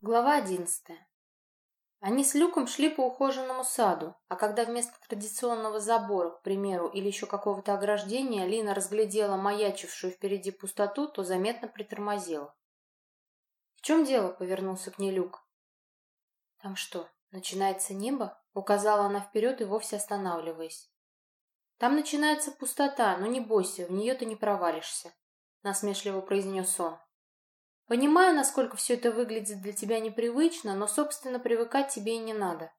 Глава одиннадцатая. Они с Люком шли по ухоженному саду, а когда вместо традиционного забора, к примеру, или еще какого-то ограждения, Лина разглядела маячившую впереди пустоту, то заметно притормозила. «В чем дело?» — повернулся к ней Люк. «Там что, начинается небо?» — указала она вперед и вовсе останавливаясь. «Там начинается пустота, но не бойся, в нее ты не провалишься», — насмешливо произнес он. Понимаю, насколько все это выглядит для тебя непривычно, но, собственно, привыкать тебе и не надо.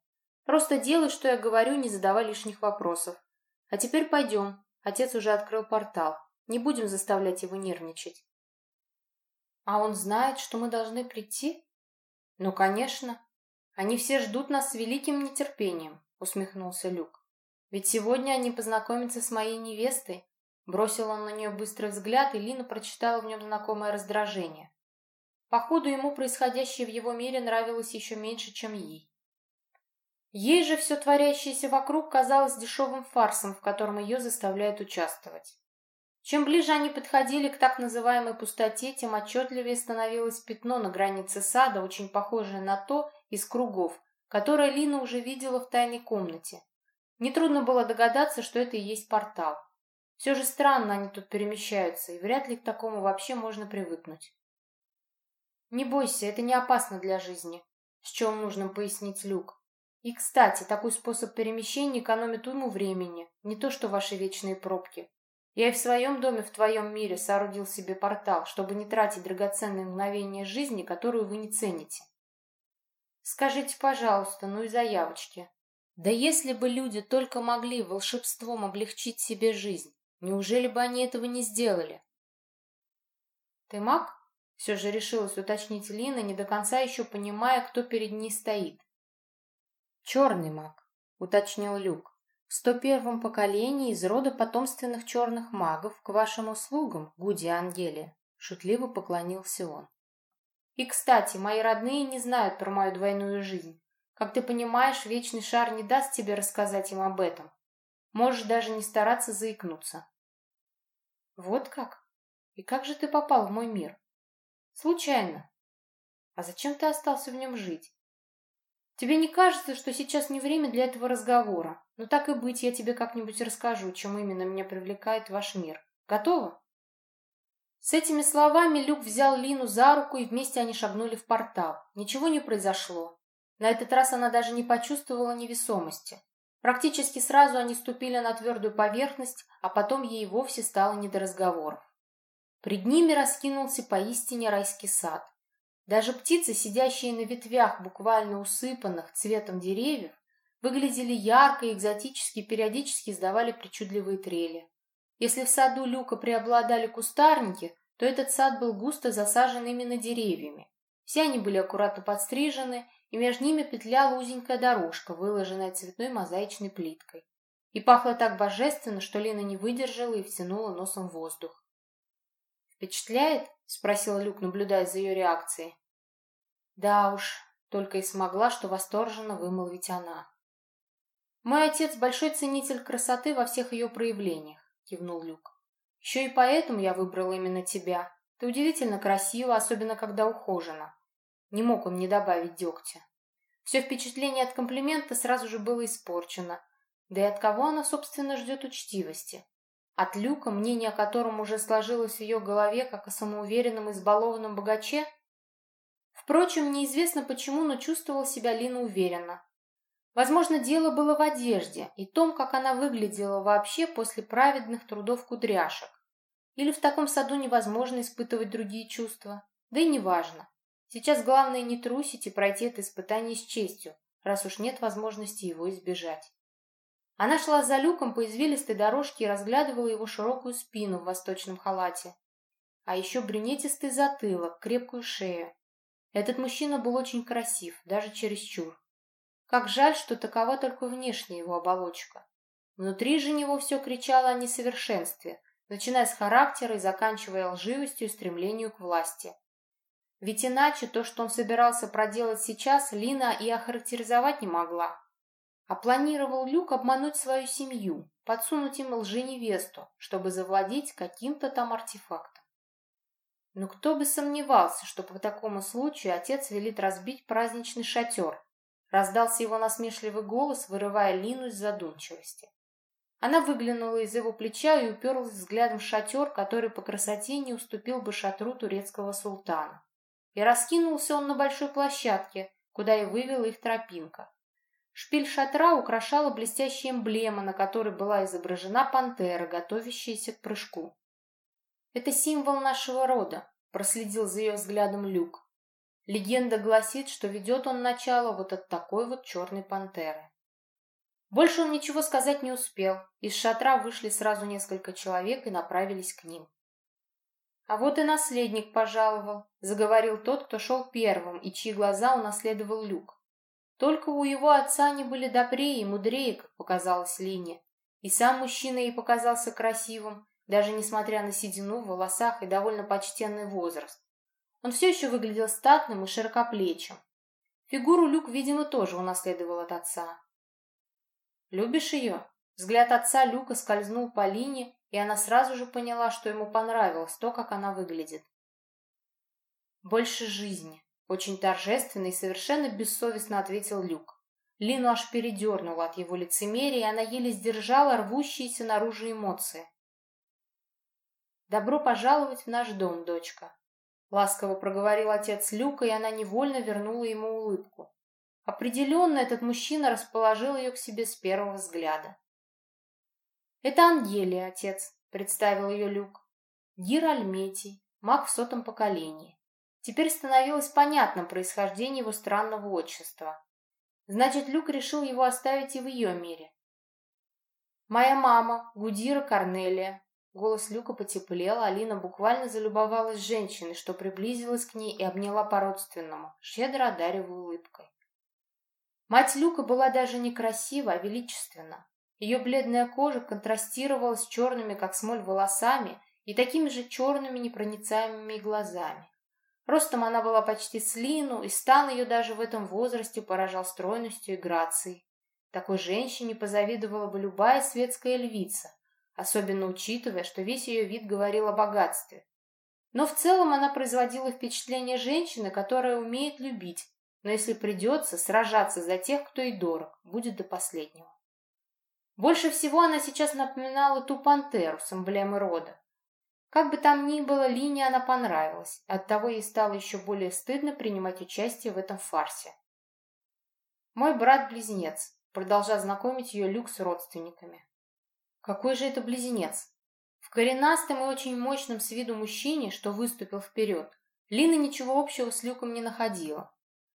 Просто делай, что я говорю, не задавай лишних вопросов. А теперь пойдем. Отец уже открыл портал. Не будем заставлять его нервничать. А он знает, что мы должны прийти? Ну, конечно. Они все ждут нас с великим нетерпением, усмехнулся Люк. Ведь сегодня они познакомятся с моей невестой. Бросил он на нее быстрый взгляд, и Лина прочитала в нем знакомое раздражение. Походу, ему происходящее в его мире нравилось еще меньше, чем ей. Ей же все творящееся вокруг казалось дешевым фарсом, в котором ее заставляют участвовать. Чем ближе они подходили к так называемой пустоте, тем отчетливее становилось пятно на границе сада, очень похожее на то из кругов, которое Лина уже видела в тайной комнате. Нетрудно было догадаться, что это и есть портал. Все же странно они тут перемещаются, и вряд ли к такому вообще можно привыкнуть. «Не бойся, это не опасно для жизни», — с чем нужно пояснить Люк. «И, кстати, такой способ перемещения экономит уйму времени, не то что ваши вечные пробки. Я и в своем доме в твоем мире соорудил себе портал, чтобы не тратить драгоценные мгновения жизни, которую вы не цените. Скажите, пожалуйста, ну и заявочки. Да если бы люди только могли волшебством облегчить себе жизнь, неужели бы они этого не сделали? Ты маг? Все же решилась уточнить Лина, не до конца еще понимая, кто перед ней стоит. «Черный маг», — уточнил Люк. «В 101-м поколении из рода потомственных черных магов к вашим услугам, Гуди Ангелия», — шутливо поклонился он. «И, кстати, мои родные не знают про мою двойную жизнь. Как ты понимаешь, Вечный Шар не даст тебе рассказать им об этом. Можешь даже не стараться заикнуться». «Вот как? И как же ты попал в мой мир?» Случайно. А зачем ты остался в нем жить? Тебе не кажется, что сейчас не время для этого разговора? Но ну, так и быть, я тебе как-нибудь расскажу, чем именно меня привлекает ваш мир. Готово? С этими словами Люк взял Лину за руку, и вместе они шагнули в портал. Ничего не произошло. На этот раз она даже не почувствовала невесомости. Практически сразу они ступили на твердую поверхность, а потом ей вовсе стало не до разговоров. Пред ними раскинулся поистине райский сад. Даже птицы, сидящие на ветвях, буквально усыпанных цветом деревьев, выглядели ярко и экзотически, периодически издавали причудливые трели. Если в саду Люка преобладали кустарники, то этот сад был густо засажен именно деревьями. Все они были аккуратно подстрижены, и между ними петляла узенькая дорожка, выложенная цветной мозаичной плиткой. И пахло так божественно, что Лина не выдержала и втянула носом воздух. «Впечатляет?» — спросил Люк, наблюдая за ее реакцией. «Да уж», — только и смогла, что восторженно вымолвить она. «Мой отец большой ценитель красоты во всех ее проявлениях», — кивнул Люк. «Еще и поэтому я выбрал именно тебя. Ты удивительно красива, особенно когда ухожена». Не мог он не добавить дегтя. Все впечатление от комплимента сразу же было испорчено. Да и от кого она, собственно, ждет учтивости? От Люка, мнение о котором уже сложилось в ее голове, как о самоуверенном избалованном богаче? Впрочем, неизвестно почему, но чувствовал себя Лина уверенно. Возможно, дело было в одежде и том, как она выглядела вообще после праведных трудов кудряшек. Или в таком саду невозможно испытывать другие чувства. Да и неважно. Сейчас главное не трусить и пройти это испытание с честью, раз уж нет возможности его избежать. Она шла за люком по извилистой дорожке и разглядывала его широкую спину в восточном халате. А еще брюнетистый затылок, крепкую шею. Этот мужчина был очень красив, даже чересчур. Как жаль, что такова только внешняя его оболочка. Внутри же него все кричало о несовершенстве, начиная с характера и заканчивая лживостью и стремлению к власти. Ведь иначе то, что он собирался проделать сейчас, Лина и охарактеризовать не могла. А планировал Люк обмануть свою семью, подсунуть им лженевесту, чтобы завладеть каким-то там артефактом. Но кто бы сомневался, что по такому случаю отец велит разбить праздничный шатер. Раздался его насмешливый голос, вырывая Лину из задумчивости. Она выглянула из его плеча и уперлась взглядом в шатер, который по красоте не уступил бы шатру турецкого султана. И раскинулся он на большой площадке, куда и вывела их тропинка. Шпиль шатра украшала блестящая эмблема, на которой была изображена пантера, готовящаяся к прыжку. «Это символ нашего рода», — проследил за ее взглядом Люк. Легенда гласит, что ведет он начало вот от такой вот черной пантеры. Больше он ничего сказать не успел. Из шатра вышли сразу несколько человек и направились к ним. «А вот и наследник пожаловал», — заговорил тот, кто шел первым и чьи глаза унаследовал Люк. Только у его отца они были добрее и мудрее, как показалось Лине. И сам мужчина ей показался красивым, даже несмотря на седину в волосах и довольно почтенный возраст. Он все еще выглядел статным и широкоплечим. Фигуру Люк, видимо, тоже унаследовал от отца. «Любишь ее?» Взгляд отца Люка скользнул по Лине, и она сразу же поняла, что ему понравилось то, как она выглядит. «Больше жизни», — очень торжественно и совершенно бессовестно ответил Люк. Лину аж передернула от его лицемерия, и она еле сдержала рвущиеся наружу эмоции. «Добро пожаловать в наш дом, дочка», — ласково проговорил отец Люка, и она невольно вернула ему улыбку. Определенно этот мужчина расположил ее к себе с первого взгляда. «Это Ангелия, отец», — представил ее Люк. «Гир Альметий, маг в сотом поколении. Теперь становилось понятным происхождение его странного отчества. Значит, Люк решил его оставить и в ее мире. «Моя мама, Гудира Корнелия». Голос Люка потеплел, Алина буквально залюбовалась женщиной, что приблизилась к ней и обняла по-родственному, щедро одаривая улыбкой. Мать Люка была даже не красива, а величественна. Ее бледная кожа контрастировала с черными, как смоль, волосами и такими же черными непроницаемыми глазами. Ростом она была почти с Лину, и стан ее даже в этом возрасте поражал стройностью и грацией. Такой женщине позавидовала бы любая светская львица, особенно учитывая, что весь ее вид говорил о богатстве. Но в целом она производила впечатление женщины, которая умеет любить, но если придется сражаться за тех, кто и дорог, будет до последнего. Больше всего она сейчас напоминала ту пантеру с эмблемой рода. Как бы там ни было, Лине она понравилась, оттого ей стало еще более стыдно принимать участие в этом фарсе. «Мой брат-близнец», — продолжал знакомить ее Люк с родственниками. «Какой же это близнец?» В коренастом и очень мощном с виду мужчине, что выступил вперед, Лина ничего общего с Люком не находила.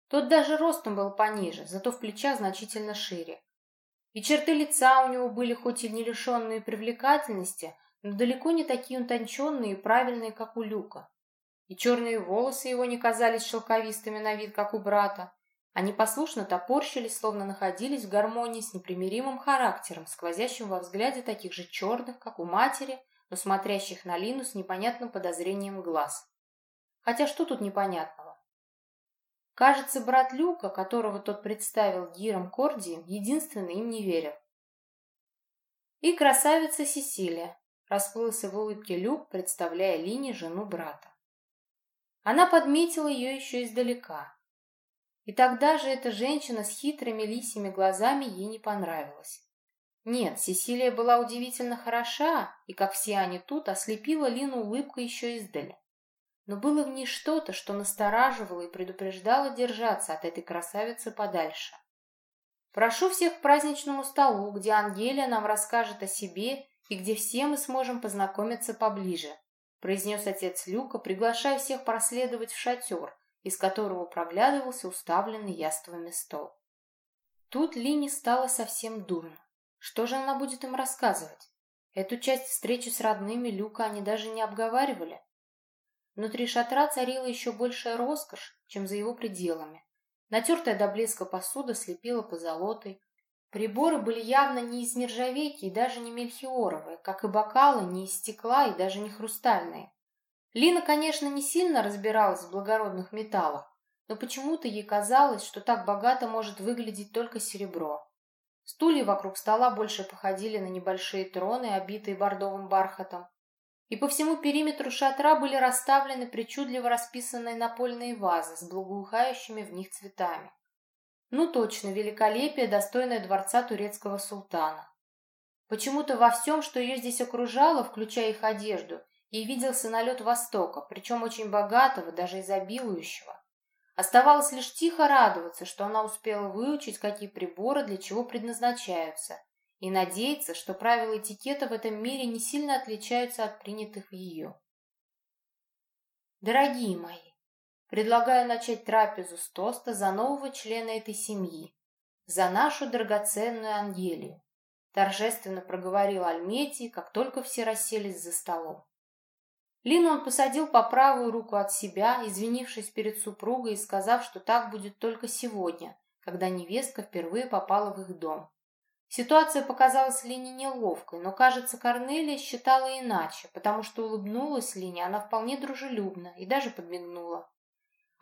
Тот даже ростом был пониже, зато в плечах значительно шире. И черты лица у него были хоть и не лишенные привлекательности, но далеко не такие утонченные и правильные, как у Люка. И черные волосы его не казались шелковистыми на вид, как у брата. Они послушно топорщились, словно находились в гармонии с непримиримым характером, сквозящим во взгляде таких же черных, как у матери, но смотрящих на Лину с непонятным подозрением глаз. Хотя что тут непонятного? Кажется, брат Люка, которого тот представил Гиром Кордием, единственный им не верил. И красавица Сесилия, расплылся в улыбке Люк, представляя Лине жену брата. Она подметила ее еще издалека. И тогда же эта женщина с хитрыми лисими глазами ей не понравилась. Нет, Сесилия была удивительно хороша, и, как все они тут, ослепила Лину улыбкой еще издали но было в ней что-то, что настораживало и предупреждало держаться от этой красавицы подальше. Прошу всех к праздничному столу, где Ангелия нам расскажет о себе и где все мы сможем познакомиться поближе, произнес отец Люка, приглашая всех проследовать в шатер, из которого проглядывался уставленный яствами стол. Тут Лине стало совсем дурно. Что же она будет им рассказывать? Эту часть встречи с родными Люка они даже не обговаривали. Внутри шатра царила еще большая роскошь, чем за его пределами. Натертая до блеска посуда слепила позолотой. Приборы были явно не из нержавейки и даже не мельхиоровые, как и бокалы не из стекла и даже не хрустальные. Лина, конечно, не сильно разбиралась в благородных металлах, но почему-то ей казалось, что так богато может выглядеть только серебро. Стулья вокруг стола больше походили на небольшие троны, обитые бордовым бархатом. и по всему периметру шатра были расставлены причудливо расписанные напольные вазы с благоухающими в них цветами. Ну точно, великолепие, достойное дворца турецкого султана. Почему-то во всем, что ее здесь окружало, включая их одежду, ей виделся налет Востока, причем очень богатого, даже изобилующего. Оставалось лишь тихо радоваться, что она успела выучить, какие приборы для чего предназначаются, и надеяться, что правила этикета в этом мире не сильно отличаются от принятых в ее. Дорогие мои, предлагаю начать трапезу с тоста за нового члена этой семьи, за нашу драгоценную Ангелию, торжественно проговорил Альметий, как только все расселись за столом. Лину он посадил по правую руку от себя, извинившись перед супругой и сказав, что так будет только сегодня, когда невестка впервые попала в их дом. Ситуация показалась Лине неловкой, но, кажется, Корнелия считала иначе, потому что улыбнулась Лине она вполне дружелюбно и даже подмигнула.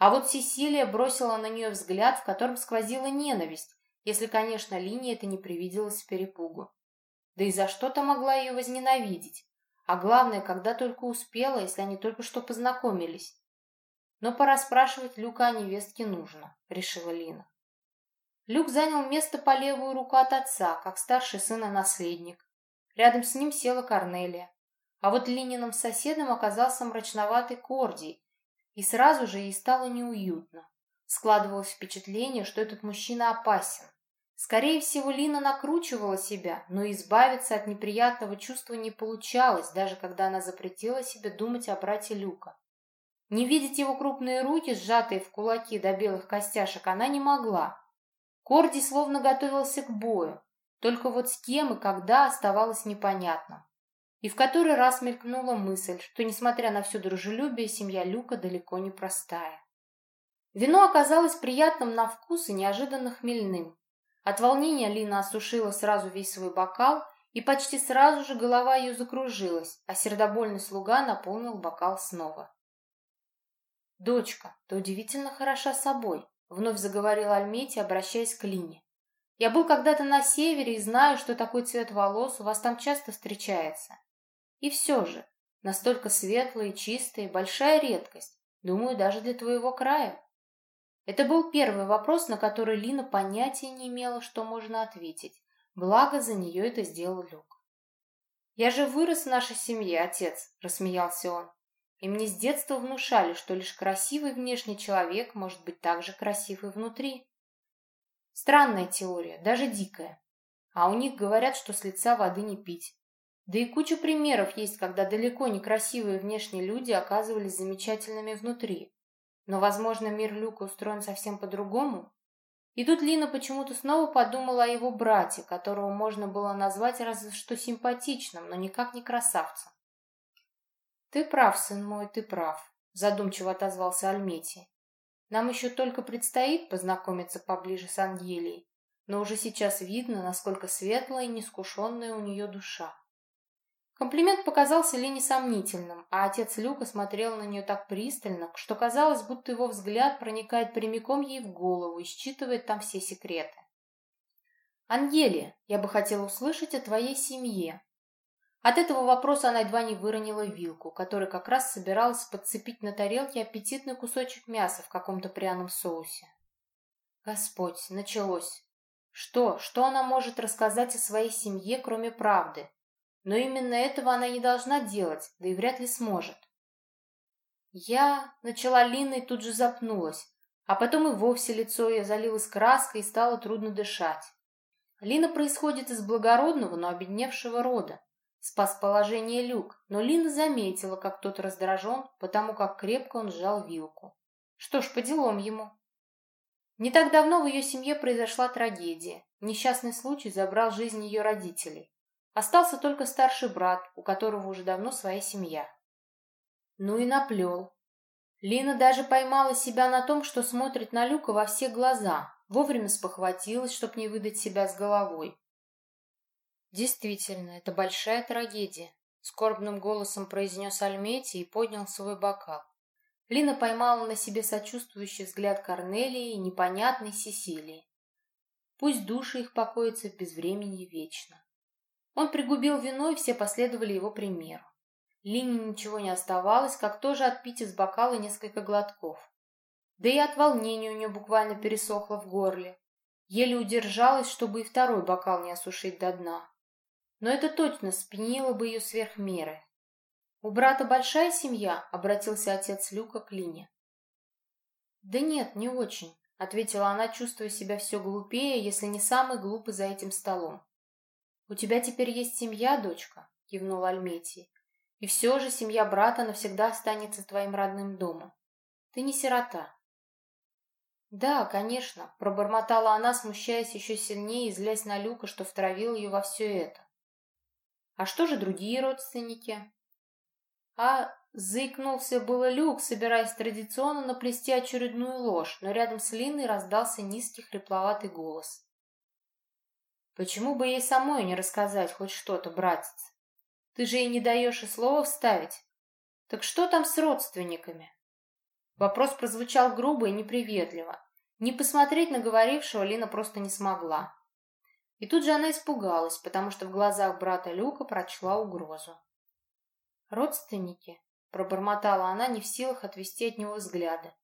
А вот Сесилия бросила на нее взгляд, в котором сквозила ненависть, если, конечно, Лине это не привиделось в перепугу. Да и за что-то могла ее возненавидеть. А главное, когда только успела, если они только что познакомились. Но пора спрашивать Люка о невестке нужно, решила Лина. Люк занял место по левую руку от отца, как старший сын и наследник. Рядом с ним села Корнелия. А вот Лининым соседом оказался мрачноватый Кордий, и сразу же ей стало неуютно. Складывалось впечатление, что этот мужчина опасен. Скорее всего, Лина накручивала себя, но избавиться от неприятного чувства не получалось, даже когда она запретила себе думать о брате Люка. Не видеть его крупные руки, сжатые в кулаки до белых костяшек, она не могла. Корди словно готовился к бою, только вот с кем и когда оставалось непонятно. И в который раз мелькнула мысль, что, несмотря на все дружелюбие, семья Люка далеко не простая. Вино оказалось приятным на вкус и неожиданно хмельным. От волнения Лина осушила сразу весь свой бокал, и почти сразу же голова ее закружилась, а сердобольный слуга наполнил бокал снова. «Дочка, ты удивительно хороша собой», Вновь заговорила Альмети, обращаясь к Лине. «Я был когда-то на севере и знаю, что такой цвет волос у вас там часто встречается. И все же, настолько светлые, чистые, большая редкость. Думаю, даже для твоего края». Это был первый вопрос, на который Лина понятия не имела, что можно ответить. Благо, за нее это сделал Люк. «Я же вырос в нашей семье, отец», — рассмеялся он. И мне с детства внушали, что лишь красивый внешний человек может быть также красив и внутри. Странная теория, даже дикая. А у них говорят, что с лица воды не пить. Да и куча примеров есть, когда далеко не красивые внешние люди оказывались замечательными внутри. Но, возможно, мир Люка устроен совсем по-другому. И тут Лина почему-то снова подумала о его брате, которого можно было назвать разве что симпатичным, но никак не красавцем. «Ты прав, сын мой, ты прав», — задумчиво отозвался Альметий. «Нам еще только предстоит познакомиться поближе с Ангелией, но уже сейчас видно, насколько светлая и нескушенная у нее душа». Комплимент показался Лене сомнительным, а отец Люка смотрел на нее так пристально, что казалось, будто его взгляд проникает прямиком ей в голову и считывает там все секреты. «Ангелия, я бы хотела услышать о твоей семье», от этого вопроса она едва не выронила вилку, которой как раз собиралась подцепить на тарелке аппетитный кусочек мяса в каком-то пряном соусе. Господь, началось. Что, что она может рассказать о своей семье, кроме правды? Но именно этого она не должна делать, да и вряд ли сможет. Я начала Лина и тут же запнулась, а потом и вовсе лицо ее залилось краской и стало трудно дышать. Лина происходит из благородного, но обедневшего рода. Спас положение люк, но Лина заметила, как тот раздражен, потому как крепко он сжал вилку. Что ж, по делам ему. Не так давно в ее семье произошла трагедия. Несчастный случай забрал жизнь ее родителей. Остался только старший брат, у которого уже давно своя семья. Ну и наплел. Лина даже поймала себя на том, что смотрит на Люка во все глаза, вовремя спохватилась, чтоб не выдать себя с головой. Действительно, это большая трагедия, скорбным голосом произнес Альмети и поднял свой бокал. Лина поймала на себе сочувствующий взгляд Корнелии и непонятной Сесилии. Пусть души их покоятся в безвременье вечно. Он пригубил вино, и все последовали его примеру. Лине ничего не оставалось, как тоже отпить из бокала несколько глотков. Да и от волнения у нее буквально пересохло в горле. Еле удержалась, чтобы и второй бокал не осушить до дна. Но это точно спьянило бы ее сверх меры. «У брата большая семья?» — обратился отец Люка к Лине. «Да нет, не очень», — ответила она, чувствуя себя все глупее, если не самый глупый за этим столом. «У тебя теперь есть семья, дочка?» — кивнул Альметий. «И все же семья брата навсегда останется твоим родным домом. Ты не сирота». «Да, конечно», — пробормотала она, смущаясь еще сильнее и злясь на Люка, что втравил ее во все это. «А что же другие родственники?» «А Заикнулся было Люк, собираясь традиционно наплести очередную ложь, но рядом с Линой раздался низкий хрипловатый голос. «Почему бы ей самой не рассказать хоть что-то, братец? Ты же ей не даешь и слова вставить. Так что там с родственниками?» Вопрос прозвучал грубо и неприветливо. Не посмотреть на говорившего Лина просто не смогла. И тут же она испугалась, потому что в глазах брата Люка прочла угрозу. «Родственники?» Пробормотала она, не в силах отвести от него взгляда.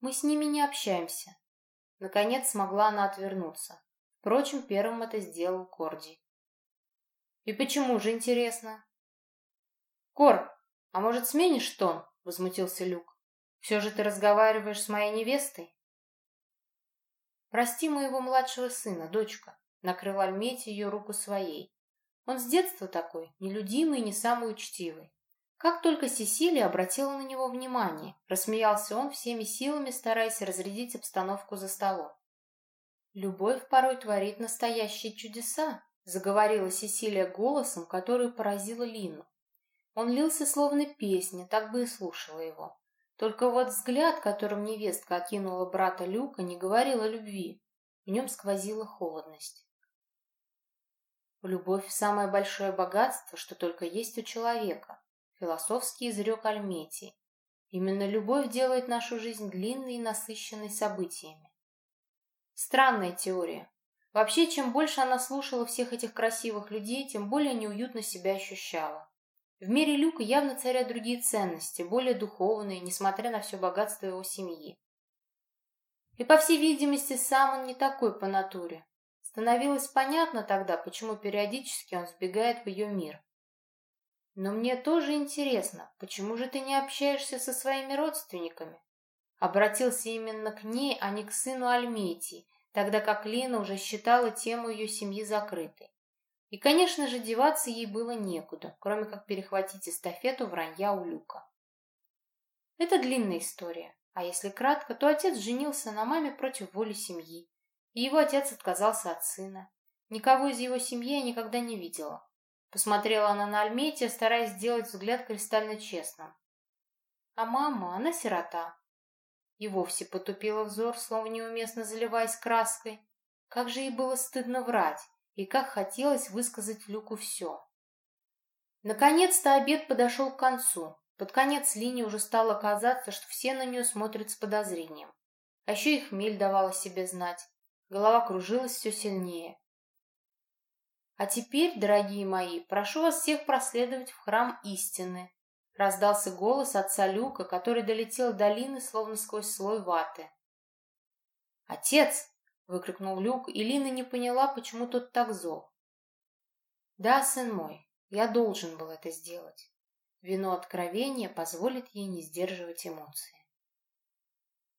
Мы с ними не общаемся. Наконец смогла она отвернуться. Впрочем, первым это сделал Корди. И почему же, интересно? Кор, а может, сменишь тон? Возмутился Люк. Все же ты разговариваешь с моей невестой? Прости моего младшего сына, дочка. Накрыл Альмети ее руку своей. Он с детства такой, нелюдимый и не самый учтивый. Как только Сесилия обратила на него внимание, рассмеялся он всеми силами, стараясь разрядить обстановку за столом. «Любовь порой творит настоящие чудеса», — заговорила Сесилия голосом, который поразила Лину. Он лился словно песня, так бы и слушала его. Только вот взгляд, которым невестка окинула брата Люка, не говорил о любви. В нем сквозила холодность. Любовь — самое большое богатство, что только есть у человека философский изрек Альметий. Именно любовь делает нашу жизнь длинной и насыщенной событиями. Странная теория. Вообще, чем больше она слушала всех этих красивых людей, тем более неуютно себя ощущала. В мире Люка явно царят другие ценности, более духовные, несмотря на все богатство его семьи. И, по всей видимости, сам он не такой по натуре. Становилось понятно тогда, почему периодически он сбегает в ее мир. Но мне тоже интересно, почему же ты не общаешься со своими родственниками? Обратился именно к ней, а не к сыну Альметии, тогда как Лена уже считала тему ее семьи закрытой. И, конечно же, деваться ей было некуда, кроме как перехватить эстафету вранья у Люка. Это длинная история, а если кратко, то отец женился на маме против воли семьи, и его отец отказался от сына. Никого из его семьи я никогда не видела. Посмотрела она на Альметия, стараясь сделать взгляд кристально честным. А мама, она сирота. И вовсе потупила взор, словно неуместно заливаясь краской. Как же ей было стыдно врать, и как хотелось высказать Люку все. Наконец-то обед подошел к концу. Под конец линии уже стало казаться, что все на нее смотрят с подозрением. А еще и хмель давала себе знать. Голова кружилась все сильнее. А теперь, дорогие мои, прошу вас всех проследовать в храм истины. Раздался голос отца Люка, который долетел до Лины, словно сквозь слой ваты. «Отец!» — выкрикнул Люк, и Лина не поняла, почему тот так зол. «Да, сын мой, я должен был это сделать. Вино откровения позволит ей не сдерживать эмоции».